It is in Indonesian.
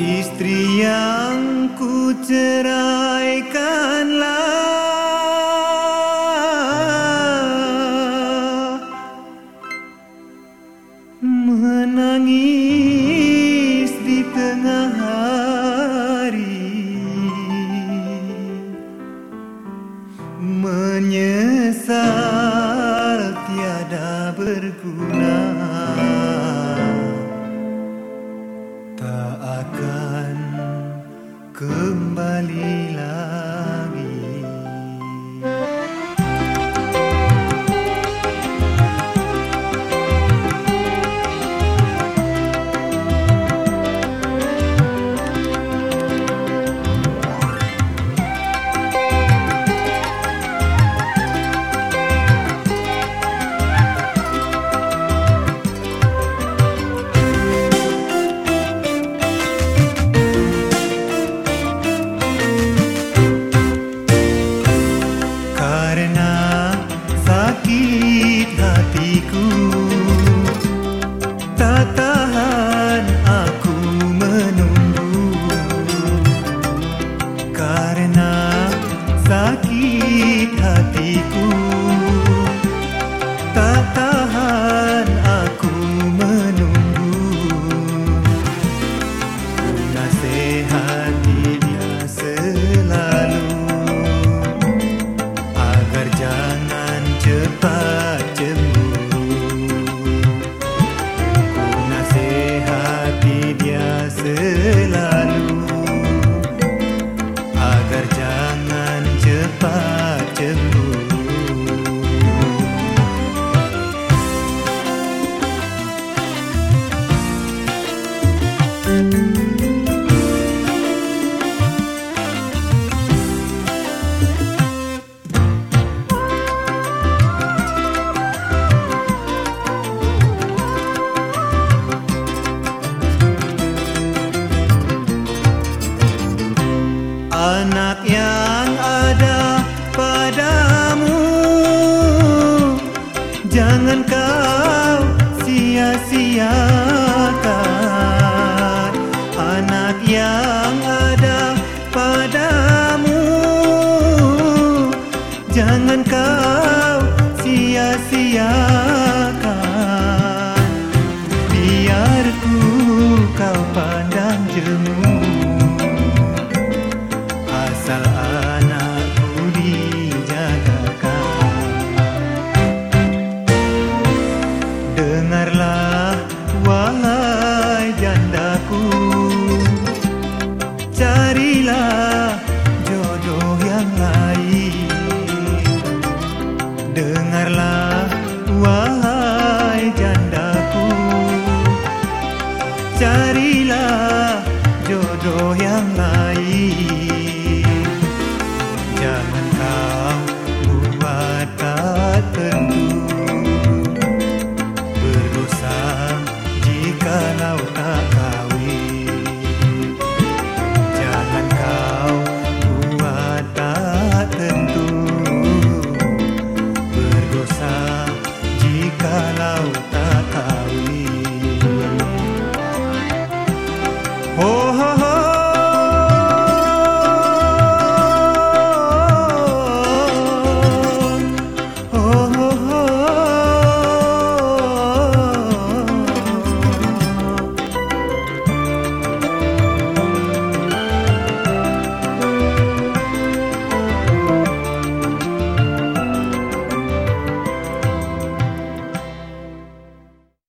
Istri yang ku ceraikanlah Menangis di tengah hari. Menyesal tiada berguna voltar. Jangan kau sia-siakan. Biar ku kau pandang jemu. Asal anakku dijagakan. Dengarlah wahai jandaku. Carilah Dengarlah wahai jandaku. Carilah jodoh yang lain होता